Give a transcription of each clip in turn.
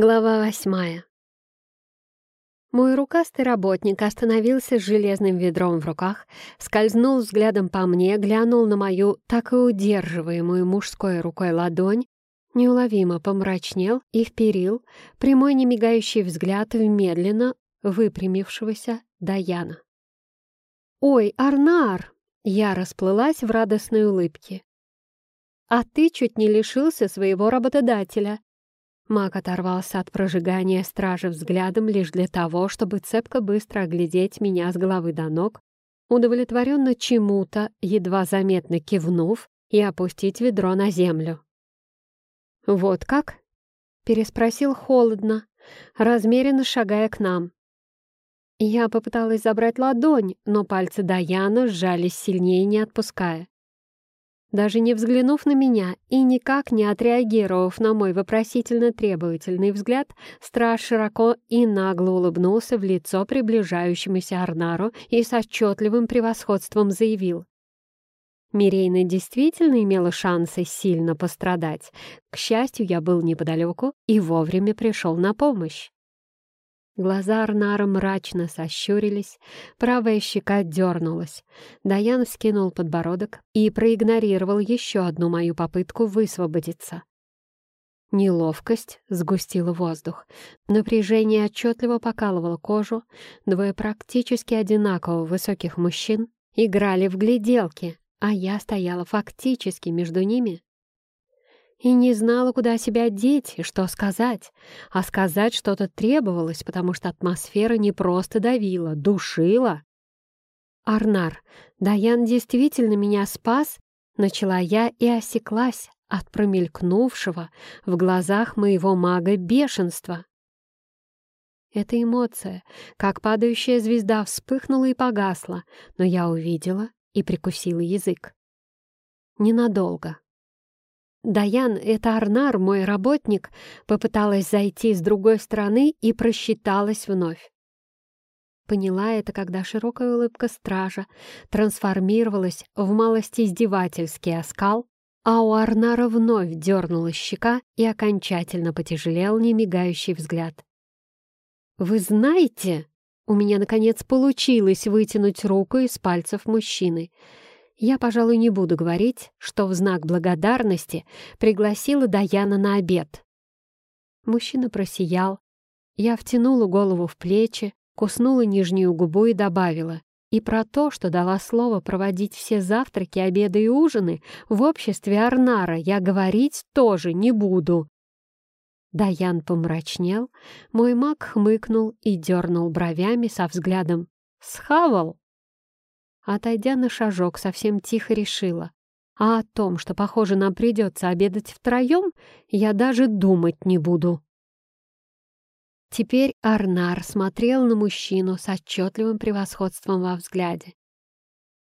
Глава восьмая. Мой рукастый работник остановился с железным ведром в руках, скользнул взглядом по мне, глянул на мою так и удерживаемую мужской рукой ладонь, неуловимо помрачнел и вперил прямой немигающий взгляд в медленно выпрямившегося Даяна. «Ой, Арнар!» — я расплылась в радостной улыбке. «А ты чуть не лишился своего работодателя!» Маг оторвался от прожигания стражи взглядом лишь для того, чтобы цепко быстро оглядеть меня с головы до ног, удовлетворенно чему-то, едва заметно кивнув, и опустить ведро на землю. «Вот как?» — переспросил холодно, размеренно шагая к нам. Я попыталась забрать ладонь, но пальцы Даяна сжались сильнее, не отпуская. Даже не взглянув на меня и никак не отреагировав на мой вопросительно-требовательный взгляд, страж широко и нагло улыбнулся в лицо приближающемуся Арнару и с отчетливым превосходством заявил. Мирейна действительно имела шансы сильно пострадать. К счастью, я был неподалеку и вовремя пришел на помощь. Глаза Арнара мрачно сощурились, правая щека дернулась. Даян вскинул подбородок и проигнорировал еще одну мою попытку высвободиться. Неловкость сгустила воздух. Напряжение отчетливо покалывало кожу. Двое практически одинаково высоких мужчин играли в гляделки, а я стояла фактически между ними и не знала, куда себя деть и что сказать. А сказать что-то требовалось, потому что атмосфера не просто давила, душила. «Арнар, Даян действительно меня спас?» Начала я и осеклась от промелькнувшего в глазах моего мага бешенства. Эта эмоция, как падающая звезда, вспыхнула и погасла, но я увидела и прикусила язык. Ненадолго. Даян, это Арнар, мой работник, попыталась зайти с другой стороны и просчиталась вновь. Поняла это, когда широкая улыбка стража трансформировалась в малость издевательский оскал, а у Арнара вновь дернулась щека и окончательно потяжелел немигающий взгляд. «Вы знаете...» У меня, наконец, получилось вытянуть руку из пальцев мужчины — я, пожалуй, не буду говорить, что в знак благодарности пригласила Даяна на обед. Мужчина просиял. Я втянула голову в плечи, куснула нижнюю губу и добавила. И про то, что дала слово проводить все завтраки, обеды и ужины в обществе Арнара, я говорить тоже не буду. Даян помрачнел, мой маг хмыкнул и дернул бровями со взглядом. «Схавал!» Отойдя на шажок, совсем тихо решила. А о том, что, похоже, нам придется обедать втроем, я даже думать не буду. Теперь Арнар смотрел на мужчину с отчетливым превосходством во взгляде.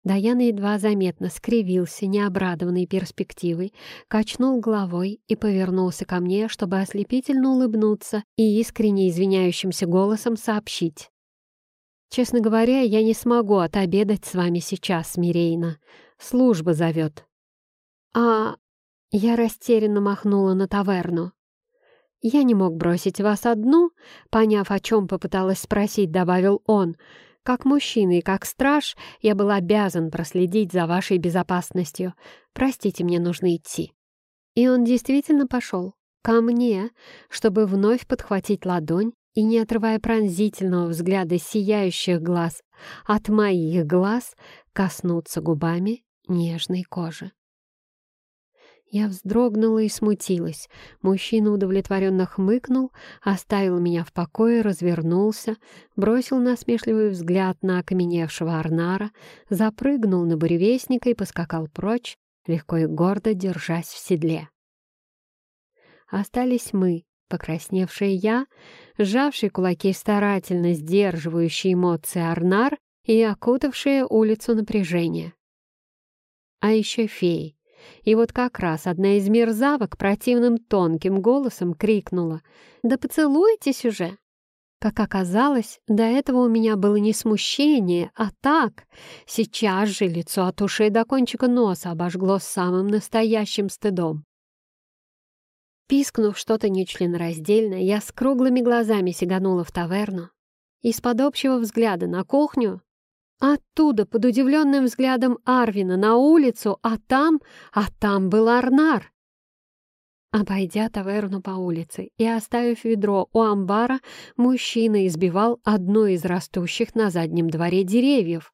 Даяна едва заметно скривился, необрадованной перспективой, качнул головой и повернулся ко мне, чтобы ослепительно улыбнуться и искренне извиняющимся голосом сообщить. Честно говоря, я не смогу отобедать с вами сейчас, Мирейна. Служба зовет. А я растерянно махнула на таверну. Я не мог бросить вас одну, поняв, о чем попыталась спросить, добавил он. Как мужчина и как страж я был обязан проследить за вашей безопасностью. Простите, мне нужно идти. И он действительно пошел ко мне, чтобы вновь подхватить ладонь и, не отрывая пронзительного взгляда сияющих глаз от моих глаз, коснуться губами нежной кожи. Я вздрогнула и смутилась. Мужчина удовлетворенно хмыкнул, оставил меня в покое, развернулся, бросил насмешливый взгляд на окаменевшего Арнара, запрыгнул на буревестника и поскакал прочь, легко и гордо держась в седле. Остались мы, Покрасневшая я, сжавший кулаки старательно сдерживающий эмоции Арнар и окутавшая улицу напряжение. А еще феи. И вот как раз одна из мерзавок противным тонким голосом крикнула «Да поцелуйтесь уже!» Как оказалось, до этого у меня было не смущение, а так. Сейчас же лицо от ушей до кончика носа обожгло самым настоящим стыдом. Пискнув что-то нечленораздельное, я с круглыми глазами сиганула в таверну. Из-под общего взгляда на кухню, оттуда под удивленным взглядом Арвина на улицу, а там, а там был Арнар. Обойдя таверну по улице и оставив ведро у амбара, мужчина избивал одно из растущих на заднем дворе деревьев.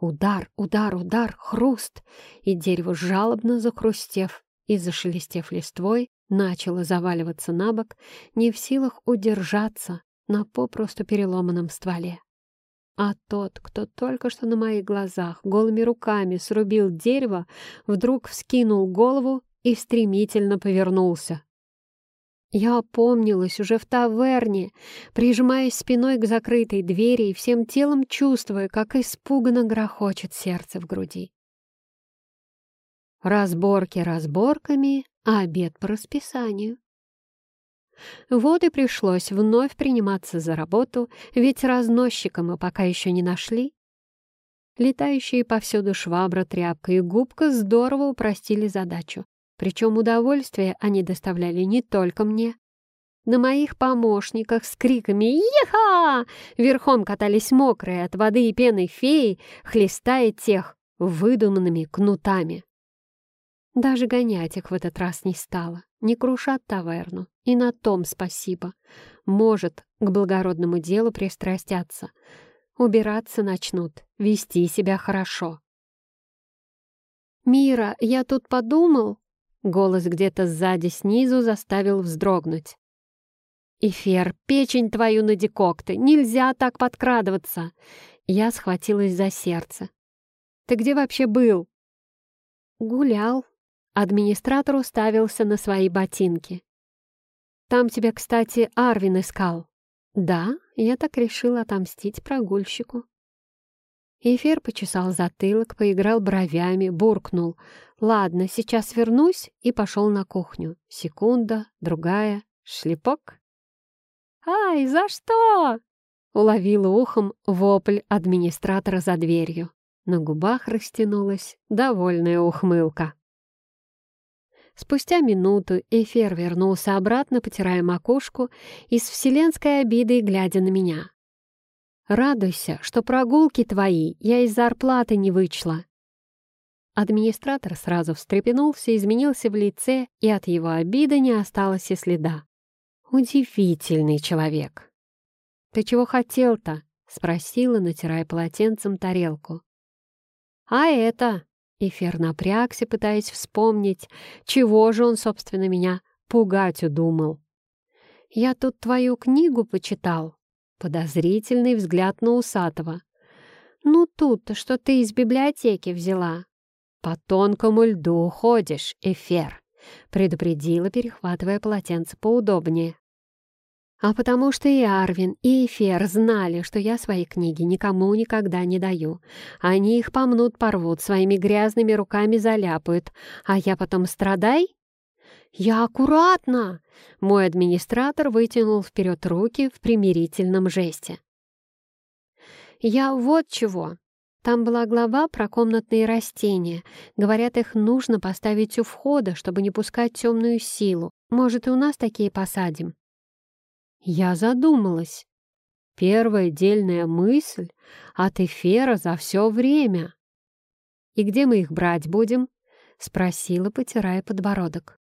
Удар, удар, удар, хруст, и дерево, жалобно захрустев и зашелестев листвой, начало заваливаться на бок, не в силах удержаться на попросту переломанном стволе. А тот, кто только что на моих глазах голыми руками срубил дерево, вдруг вскинул голову и стремительно повернулся. Я опомнилась уже в таверне, прижимаясь спиной к закрытой двери и всем телом чувствуя, как испуганно грохочет сердце в груди. Разборки разборками, а обед по расписанию. Вот и пришлось вновь приниматься за работу, ведь разносчика мы пока еще не нашли. Летающие повсюду швабра, тряпка и губка здорово упростили задачу. Причем удовольствие они доставляли не только мне. На моих помощниках с криками «Еха!» верхом катались мокрые от воды и пены феи, хлестая тех выдуманными кнутами. Даже гонять их в этот раз не стало, не крушат таверну, и на том спасибо. Может, к благородному делу пристрастятся, убираться начнут, вести себя хорошо. «Мира, я тут подумал...» Голос где-то сзади снизу заставил вздрогнуть. «Эфир, печень твою на декокты! Нельзя так подкрадываться!» Я схватилась за сердце. «Ты где вообще был?» «Гулял». Администратор уставился на свои ботинки. «Там тебя, кстати, Арвин искал». «Да, я так решила отомстить прогульщику». Эфир почесал затылок, поиграл бровями, буркнул. «Ладно, сейчас вернусь» и пошел на кухню. Секунда, другая, шлепок. «Ай, за что?» — уловила ухом вопль администратора за дверью. На губах растянулась довольная ухмылка. Спустя минуту Эфир вернулся обратно, потирая макушку и с вселенской обидой глядя на меня. Радуйся, что прогулки твои я из зарплаты не вычла». Администратор сразу встрепенулся, изменился в лице, и от его обиды не осталось и следа. «Удивительный человек!» «Ты чего хотел-то?» — спросила, натирая полотенцем тарелку. «А это...» — Эфир напрягся, пытаясь вспомнить, чего же он, собственно, меня пугать удумал. «Я тут твою книгу почитал, Подозрительный взгляд на Усатого. «Ну тут-то что ты из библиотеки взяла?» «По тонкому льду ходишь, Эфер», — предупредила, перехватывая полотенце поудобнее. А потому что и Арвин, и Эфер знали, что я свои книги никому никогда не даю. Они их помнут, порвут, своими грязными руками заляпают, а я потом страдай? «Я аккуратно!» Мой администратор вытянул вперед руки в примирительном жесте. «Я вот чего!» Там была глава про комнатные растения. Говорят, их нужно поставить у входа, чтобы не пускать темную силу. Может, и у нас такие посадим?» Я задумалась. Первая дельная мысль от эфира за все время. «И где мы их брать будем?» — спросила, потирая подбородок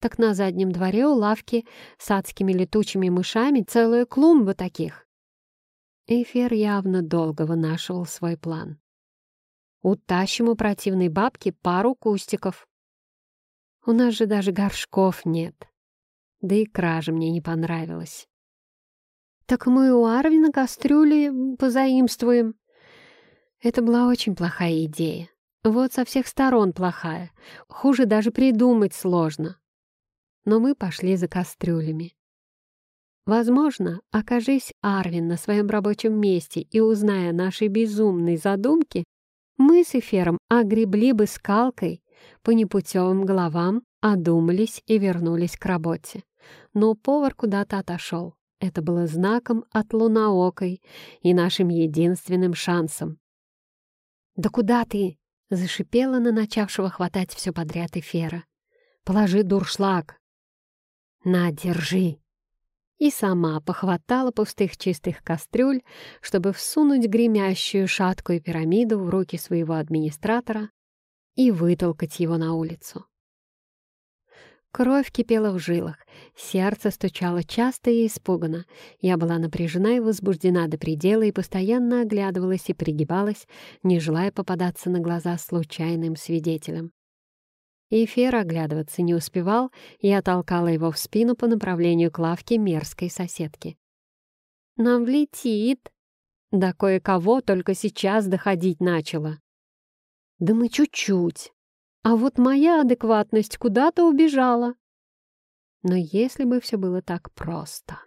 так на заднем дворе у лавки с адскими летучими мышами целая клумба таких. Эфир явно долго вынашивал свой план. Утащим у противной бабки пару кустиков. У нас же даже горшков нет. Да и кража мне не понравилась. Так мы у Арвина кастрюли позаимствуем. Это была очень плохая идея. Вот со всех сторон плохая. Хуже даже придумать сложно но мы пошли за кастрюлями. Возможно, окажись Арвин на своем рабочем месте и узная нашей безумной задумки, мы с Эфером огребли бы скалкой по непутевым головам, одумались и вернулись к работе. Но повар куда-то отошел. Это было знаком от лунаокой и нашим единственным шансом. «Да куда ты?» — зашипела на начавшего хватать все подряд Эфера. «Положи дуршлаг, На, держи!» И сама похватала пустых чистых кастрюль, чтобы всунуть гремящую шаткую пирамиду в руки своего администратора и вытолкать его на улицу. Кровь кипела в жилах, сердце стучало часто и испуганно. Я была напряжена и возбуждена до предела и постоянно оглядывалась и пригибалась, не желая попадаться на глаза случайным свидетелям. Эфир оглядываться не успевал, я толкала его в спину по направлению к лавке мерзкой соседки. «Нам влетит!» Да кое-кого только сейчас доходить начало. «Да мы чуть-чуть!» А вот моя адекватность куда-то убежала. Но если бы все было так просто...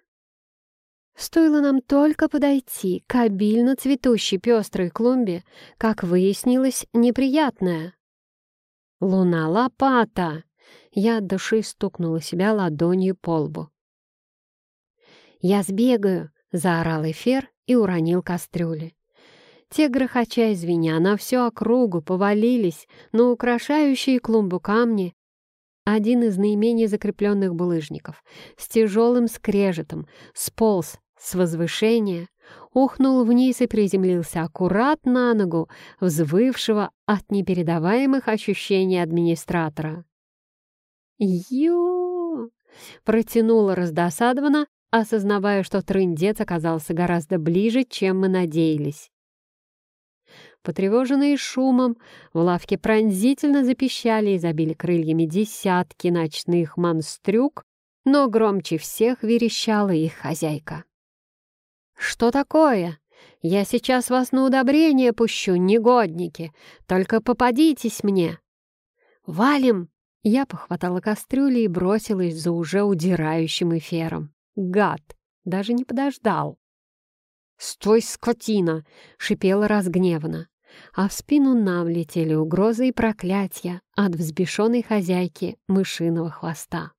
Стоило нам только подойти к обильно цветущей пестрой клумбе, как выяснилось неприятное. «Луна-лопата!» Я от души стукнула себя ладонью по лбу. «Я сбегаю!» — заорал эфир и уронил кастрюли. Те, грохоча и звеня, на всю округу повалились на украшающие клумбу камни. Один из наименее закрепленных булыжников с тяжелым скрежетом сполз с возвышения, ухнул вниз и приземлился аккурат на ногу взвывшего от непередаваемых ощущений администратора. «Ю!» — протянула раздосадованно, осознавая, что трындец оказался гораздо ближе, чем мы надеялись. Потревоженные шумом, в лавке пронзительно запищали и забили крыльями десятки ночных монстрюк, но громче всех верещала их хозяйка. «Что такое? Я сейчас вас на удобрение пущу, негодники! Только попадитесь мне!» «Валим!» Я похватала кастрюли и бросилась за уже удирающим эфиром. Гад! Даже не подождал. «Стой, скотина!» — шипела разгневанно а в спину нам летели угрозы и проклятия от взбешенной хозяйки мышиного хвоста.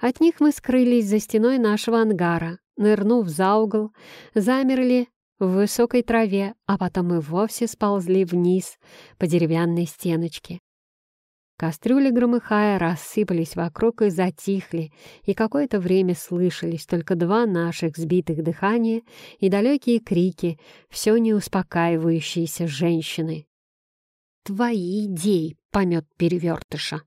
От них мы скрылись за стеной нашего ангара, нырнув за угол, замерли в высокой траве, а потом и вовсе сползли вниз по деревянной стеночке. Кастрюли, громыхая, рассыпались вокруг и затихли, и какое-то время слышались только два наших сбитых дыхания и далекие крики, все не успокаивающиеся женщины. «Твои идеи, помет перевертыша!»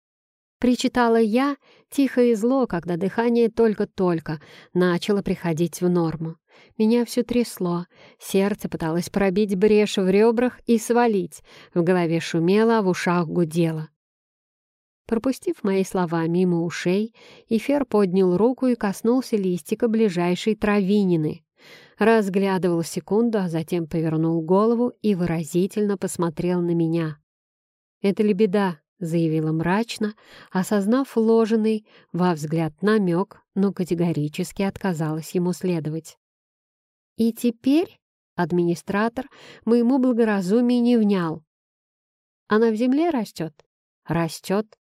Причитала я, тихо и зло, когда дыхание только-только начало приходить в норму. Меня все трясло, сердце пыталось пробить брешь в ребрах и свалить, в голове шумело, а в ушах гудело. Пропустив мои слова мимо ушей, Ифер поднял руку и коснулся листика ближайшей травинины. Разглядывал секунду, а затем повернул голову и выразительно посмотрел на меня. «Это лебеда», — заявила мрачно, осознав вложенный во взгляд намек, но категорически отказалась ему следовать. «И теперь...» — администратор моему благоразумию не внял. «Она в земле растет?» «Растет.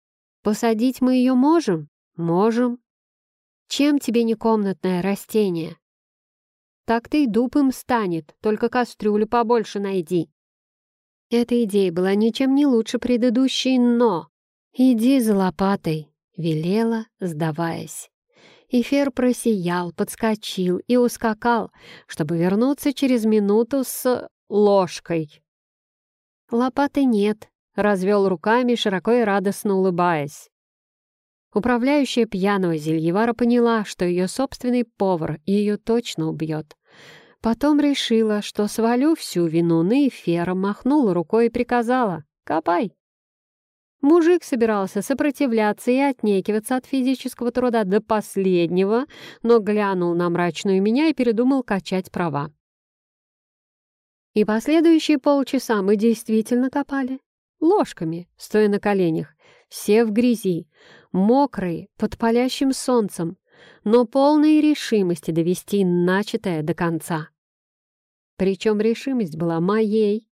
Посадить мы ее можем? Можем. Чем тебе не комнатное растение? Так ты и дуб им станет, только кастрюлю побольше найди. Эта идея была ничем не лучше предыдущей, но... «Иди за лопатой», — велела, сдаваясь. Эфир просиял, подскочил и ускакал, чтобы вернуться через минуту с ложкой. Лопаты нет, развел руками, широко и радостно улыбаясь. Управляющая пьяного Зельевара поняла, что ее собственный повар ее точно убьет. Потом решила, что свалю всю вину на эфира, махнула рукой и приказала «Копай!». Мужик собирался сопротивляться и отнекиваться от физического труда до последнего, но глянул на мрачную меня и передумал качать права. И последующие полчаса мы действительно копали ложками, стоя на коленях, все в грязи, мокрые, под палящим солнцем, но полные решимости довести начатое до конца. Причем решимость была моей.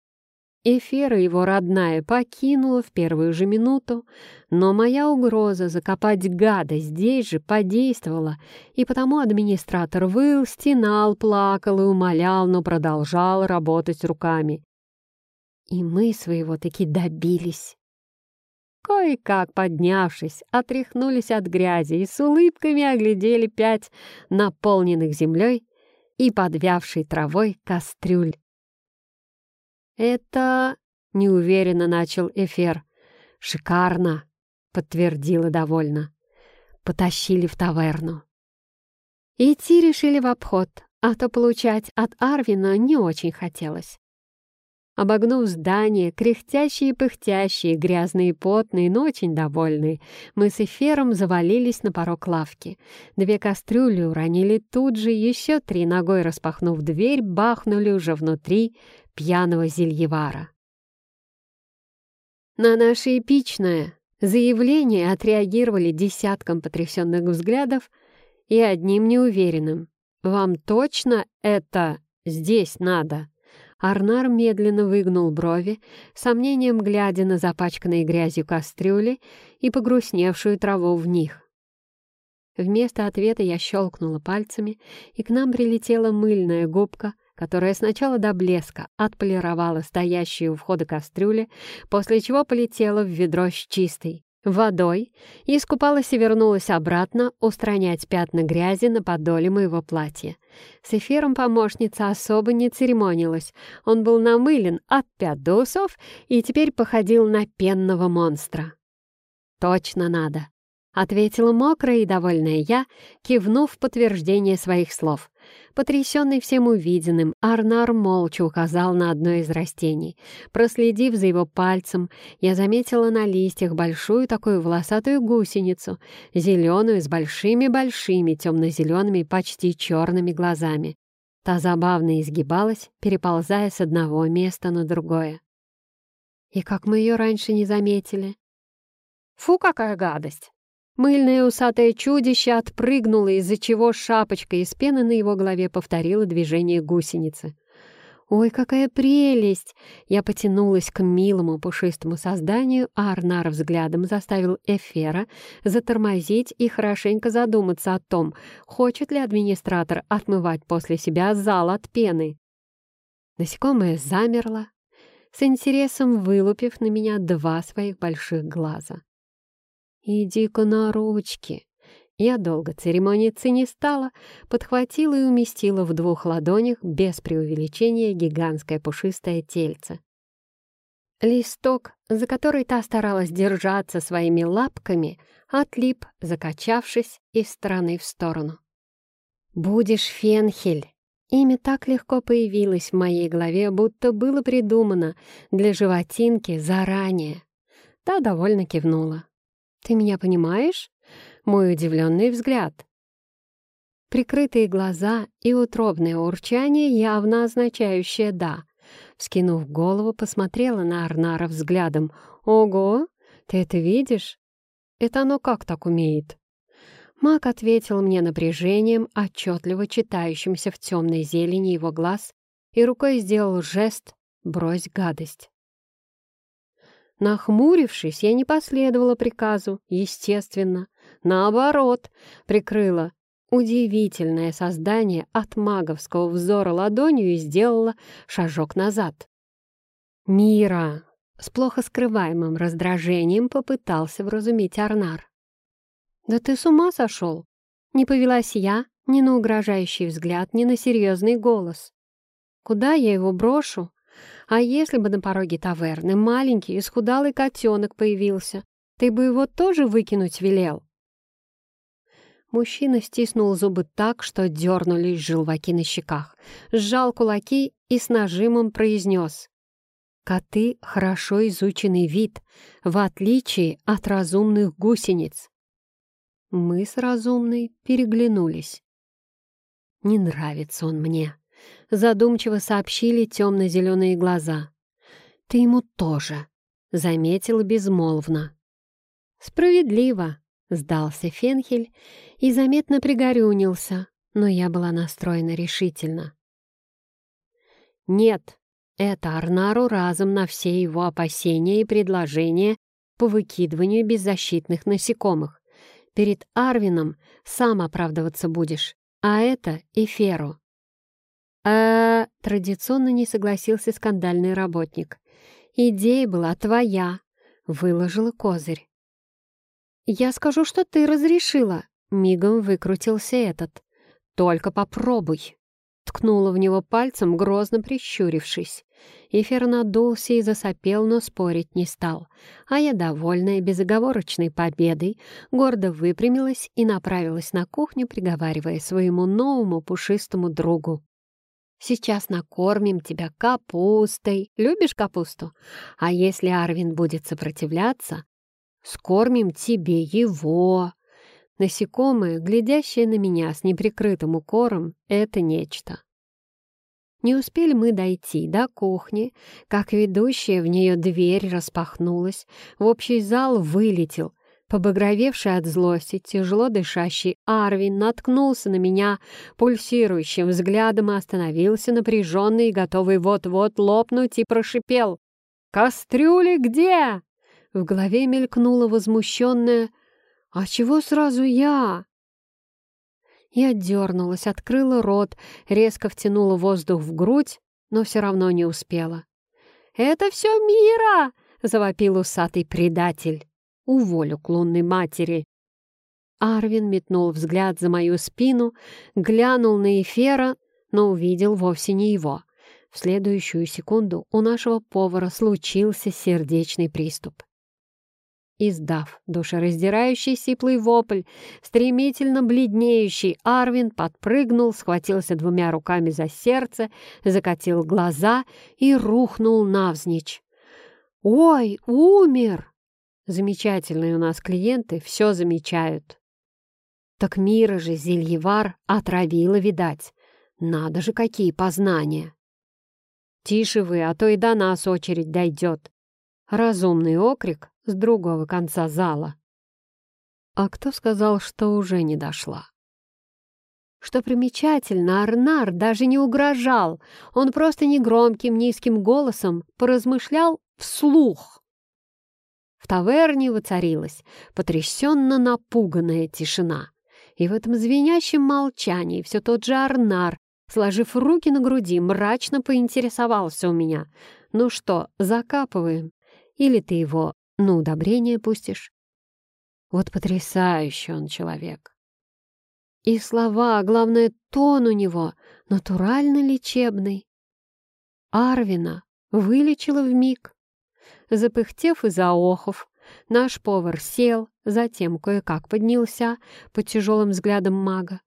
Эфира его родная покинула в первую же минуту, но моя угроза закопать гада здесь же подействовала, и потому администратор выл, стенал, плакал и умолял, но продолжал работать руками. И мы своего таки добились. кое-как поднявшись, отряхнулись от грязи и с улыбками оглядели пять наполненных землей и подвявшей травой кастрюль. «Это...» — неуверенно начал Эфир. «Шикарно!» — подтвердила довольно. Потащили в таверну. Идти решили в обход, а то получать от Арвина не очень хотелось. Обогнув здание, кряхтящие и пыхтящие, грязные и потные, но очень довольные, мы с Эфером завалились на порог лавки. Две кастрюли уронили тут же, еще три ногой распахнув дверь, бахнули уже внутри пьяного зельевара. На наше эпичное заявление отреагировали десятком потрясенных взглядов и одним неуверенным. «Вам точно это здесь надо?» Арнар медленно выгнул брови, сомнением глядя на запачканные грязью кастрюли и погрустневшую траву в них. Вместо ответа я щелкнула пальцами, и к нам прилетела мыльная губка, которая сначала до блеска отполировала стоящие у входа кастрюли, после чего полетела в ведро с чистой водой, искупалась и вернулась обратно устранять пятна грязи на подоле моего платья. С эфиром помощница особо не церемонилась. Он был намылен от пят до усов и теперь походил на пенного монстра. «Точно надо», — ответила мокрая и довольная я, кивнув в подтверждение своих слов. Потрясенный всем увиденным, Арнар молча указал на одно из растений. Проследив за его пальцем, я заметила на листьях большую такую волосатую гусеницу, зеленую с большими-большими темно-зелеными, почти черными глазами. Та забавно изгибалась, переползая с одного места на другое. И как мы ее раньше не заметили? Фу, какая гадость! Мыльное усатое чудище отпрыгнуло, из-за чего шапочка из пены на его голове повторила движение гусеницы. «Ой, какая прелесть!» Я потянулась к милому пушистому созданию, а Арнар взглядом заставил Эфера затормозить и хорошенько задуматься о том, хочет ли администратор отмывать после себя зал от пены. Насекомое замерло, с интересом вылупив на меня два своих больших глаза. «Иди-ка на ручки!» Я долго церемониться не стала, подхватила и уместила в двух ладонях без преувеличения гигантское пушистое тельце. Листок, за который та старалась держаться своими лапками, отлип, закачавшись из стороны в сторону. «Будешь Фенхель!» Имя так легко появилось в моей голове, будто было придумано для животинки заранее. Та довольно кивнула. «Ты меня понимаешь?» Мой удивленный взгляд. Прикрытые глаза и утробное урчание, явно означающее «да». Вскинув голову, посмотрела на Арнара взглядом. «Ого! Ты это видишь? Это оно как так умеет?» Маг ответил мне напряжением, отчетливо читающимся в темной зелени его глаз, и рукой сделал жест «брось гадость». Нахмурившись, я не последовала приказу, естественно. Наоборот, прикрыла удивительное создание от маговского взора ладонью и сделала шажок назад. «Мира!» — с плохо скрываемым раздражением попытался вразумить Арнар. «Да ты с ума сошел!» Не повелась я ни на угрожающий взгляд, ни на серьезный голос. «Куда я его брошу? А если бы на пороге таверны маленький исхудалый котенок появился, ты бы его тоже выкинуть велел?» Мужчина стиснул зубы так, что дернулись желваки на щеках, сжал кулаки и с нажимом произнес. «Коты — хорошо изученный вид, в отличие от разумных гусениц». Мы с разумной переглянулись. «Не нравится он мне», задумчиво сообщили темно-зеленые глаза. «Ты ему тоже», — заметил безмолвно. «Справедливо», — сдался Фенхель и заметно пригорюнился, но я была настроена решительно. «Нет, это Арнару разом на все его опасения и предложения по выкидыванию беззащитных насекомых. Перед Арвином сам оправдываться будешь, а это Эферу э традиционно не согласился скандальный работник. «Идея была твоя. выложила козырь. «Я скажу, что ты разрешила», — мигом выкрутился этот. «Только попробуй». Ткнула в него пальцем, грозно прищурившись. Эфир надулся и засопел, но спорить не стал. А я, довольная безоговорочной победой, гордо выпрямилась и направилась на кухню, приговаривая своему новому пушистому другу. «Сейчас накормим тебя капустой. Любишь капусту? А если Арвин будет сопротивляться, скормим тебе его. Насекомое, глядящее на меня с неприкрытым укором, — это нечто. Не успели мы дойти до кухни, как ведущая в нее дверь распахнулась, в общий зал вылетел. Побагровевший от злости, тяжело дышащий Арвин наткнулся на меня пульсирующим взглядом и остановился напряженный готовый вот-вот лопнуть и прошипел. «Кастрюли где?» В голове мелькнула возмущенная «А чего сразу я?» Я дернулась, открыла рот, резко втянула воздух в грудь, но все равно не успела. «Это все Мира!» — завопил усатый предатель. «Уволю к лунной матери!» Арвин метнул взгляд за мою спину, глянул на Эфера, но увидел вовсе не его. В следующую секунду у нашего повара случился сердечный приступ. Издав душераздирающий сиплый вопль, стремительно бледнеющий Арвин подпрыгнул, схватился двумя руками за сердце, закатил глаза и рухнул навзничь. «Ой, умер!» Замечательные у нас клиенты все замечают. Так Мира же Зельевар отравила, видать. Надо же, какие познания! Тише вы, а то и до нас очередь дойдет. Разумный окрик с другого конца зала. А кто сказал, что уже не дошла? Что примечательно, Арнар даже не угрожал, он просто негромким низким голосом поразмышлял вслух. В таверне воцарилась потрясенно напуганная тишина. И в этом звенящем молчании все тот же Арнар, сложив руки на груди, мрачно поинтересовался у меня. «Ну что, закапываем?» Или ты его на удобрение пустишь? Вот потрясающий он человек. И слова, главное, тон у него натурально лечебный. Арвина вылечила вмиг. Запыхтев и заохов, наш повар сел, затем кое-как поднялся под тяжелым взглядом мага.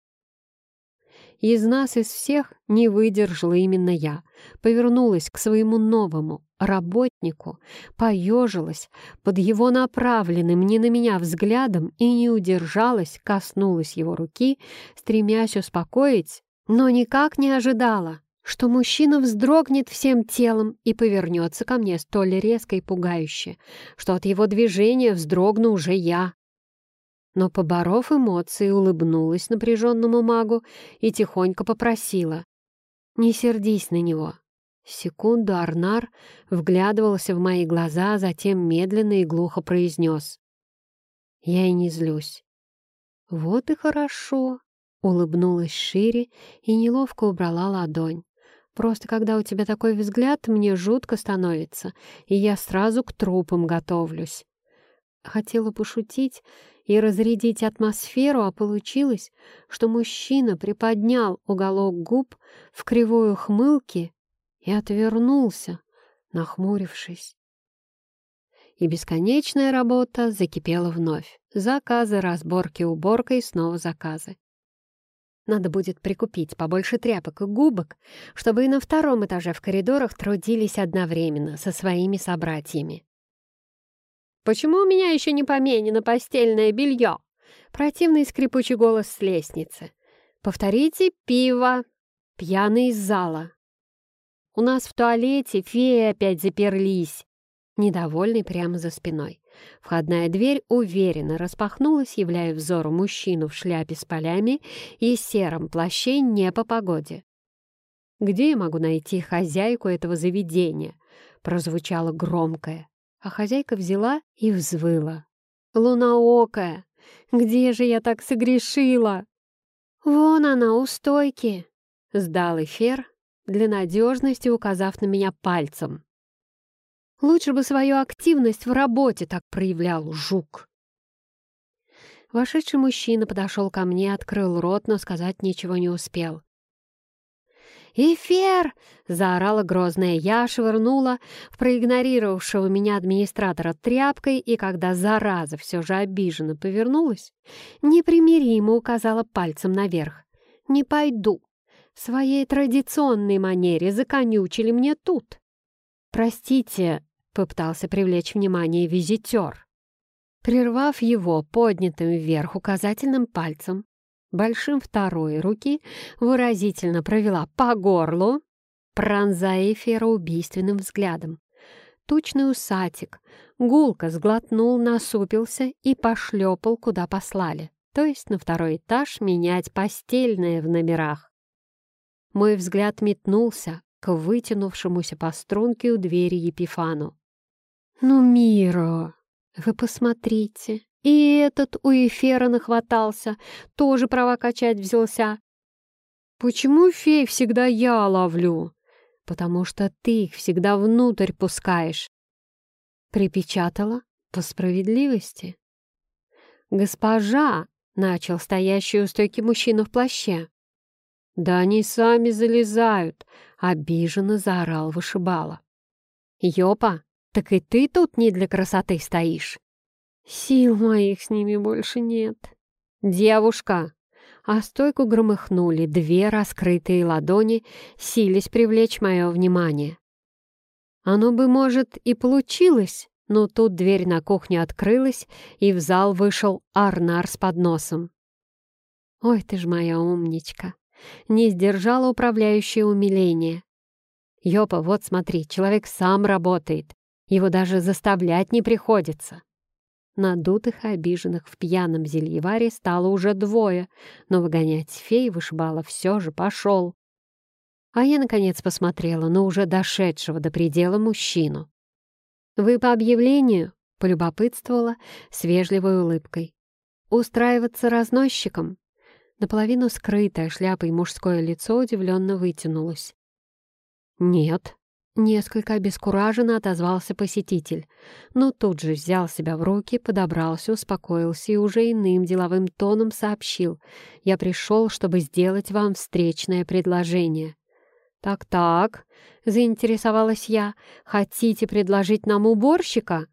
Из нас, из всех, не выдержала именно я. Повернулась к своему новому работнику, поежилась под его направленным не на меня взглядом и не удержалась, коснулась его руки, стремясь успокоить, но никак не ожидала, что мужчина вздрогнет всем телом и повернется ко мне столь резко и пугающе, что от его движения вздрогну уже я но, поборов эмоции, улыбнулась напряженному магу и тихонько попросила. «Не сердись на него». Секунду Арнар вглядывался в мои глаза, а затем медленно и глухо произнес. «Я и не злюсь». «Вот и хорошо», — улыбнулась шире и неловко убрала ладонь. «Просто когда у тебя такой взгляд, мне жутко становится, и я сразу к трупам готовлюсь». Хотела пошутить и разрядить атмосферу, а получилось, что мужчина приподнял уголок губ в кривую хмылке и отвернулся, нахмурившись. И бесконечная работа закипела вновь. Заказы, разборки, уборка и снова заказы. Надо будет прикупить побольше тряпок и губок, чтобы и на втором этаже в коридорах трудились одновременно со своими собратьями. Почему у меня еще не поменено постельное белье?» Противный скрипучий голос с лестницы. «Повторите пиво!» Пьяный из зала. «У нас в туалете феи опять заперлись!» Недовольный прямо за спиной. Входная дверь уверенно распахнулась, являя взору мужчину в шляпе с полями и сером плаще не по погоде. «Где я могу найти хозяйку этого заведения?» прозвучало громкое а хозяйка взяла и взвыла. «Лунаокая, где же я так согрешила?» «Вон она, у стойки!» — сдал Эфир, для надежности указав на меня пальцем. Лучше бы свою активность в работе так проявлял жук. Вошедший мужчина подошел ко мне, открыл рот, но сказать ничего не успел. «Эфир!» — заорала грозная я, швырнула в проигнорировавшего меня администратора тряпкой, и когда зараза все же обиженно повернулась, непримиримо указала пальцем наверх. «Не пойду. В своей традиционной манере законючили мне тут». «Простите», — попытался привлечь внимание визитер. Прервав его поднятым вверх указательным пальцем, большим второй руки выразительно провела по горлу, пронзая эфира убийственным взглядом. Тучный усатик гулко сглотнул, насупился и пошлепал, куда послали, то есть на второй этаж менять постельное в номерах. Мой взгляд метнулся к вытянувшемуся по струнке у двери Епифану. «Ну, Миро, вы посмотрите, и этот у Эфера нахватался, тоже права качать взялся. Почему фей всегда я ловлю? Потому что ты их всегда внутрь пускаешь. Припечатала по справедливости. «Госпожа!» — начал стоящий у стойки мужчина в плаще. «Да они сами залезают!» — обиженно заорал вышибала. «Ёпа, так и ты тут не для красоты стоишь!» Сил моих с ними больше нет. Девушка! А стойку громыхнули две раскрытые ладони, сились привлечь мое внимание. Оно бы, может, и получилось, но тут дверь на кухню открылась, и в зал вышел Арнар с подносом. «Ой, ты ж моя умничка!» Не сдержала управляющее умиление. «Ёпа, вот смотри, человек сам работает, его даже заставлять не приходится. Надутых и обиженных в пьяном зельеваре стало уже двое, но выгонять фей вышибала все же пошел. А я, наконец, посмотрела на уже дошедшего до предела мужчину. «Вы по объявлению?» — полюбопытствовала с вежливой улыбкой. «Устраиваться разносчиком?» Наполовину скрытое шляпой мужское лицо удивленно вытянулось. «Нет», Несколько обескураженно отозвался посетитель, но тут же взял себя в руки, подобрался, успокоился и уже иным деловым тоном сообщил. «Я пришел, чтобы сделать вам встречное предложение». «Так-так», — заинтересовалась я, — «хотите предложить нам уборщика?»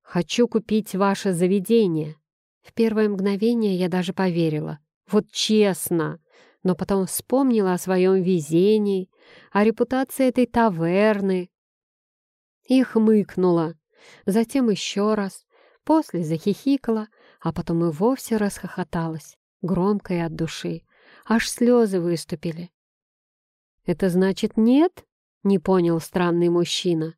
«Хочу купить ваше заведение». В первое мгновение я даже поверила. «Вот честно!» но потом вспомнила о своем везении, о репутации этой таверны и хмыкнула, затем еще раз, после захихикала, а потом и вовсе расхохоталась, громко и от души, аж слезы выступили. «Это значит нет?» — не понял странный мужчина.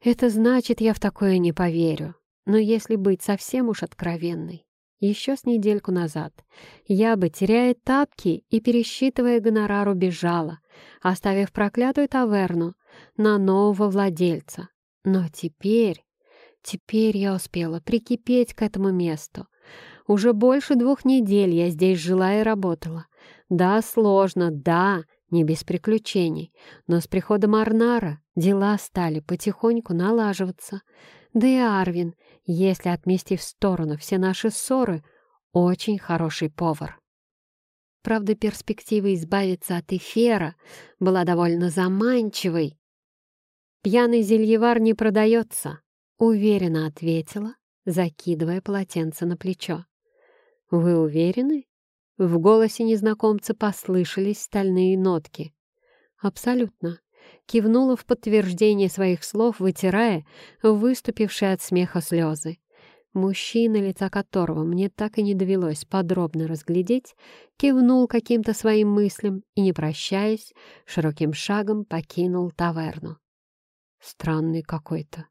«Это значит, я в такое не поверю, но если быть совсем уж откровенной, еще с недельку назад. Я бы, теряя тапки и пересчитывая гонорар, убежала, оставив проклятую таверну на нового владельца. Но теперь, теперь я успела прикипеть к этому месту. Уже больше двух недель я здесь жила и работала. Да, сложно, да, не без приключений, но с приходом Арнара дела стали потихоньку налаживаться. Да и Арвин, если отмести в сторону все наши ссоры, очень хороший повар. Правда, перспектива избавиться от эфира была довольно заманчивой. «Пьяный зельевар не продается», — уверенно ответила, закидывая полотенце на плечо. «Вы уверены?» В голосе незнакомца послышались стальные нотки. «Абсолютно кивнула в подтверждение своих слов, вытирая выступившие от смеха слезы. Мужчина, лица которого мне так и не довелось подробно разглядеть, кивнул каким-то своим мыслям и, не прощаясь, широким шагом покинул таверну. Странный какой-то.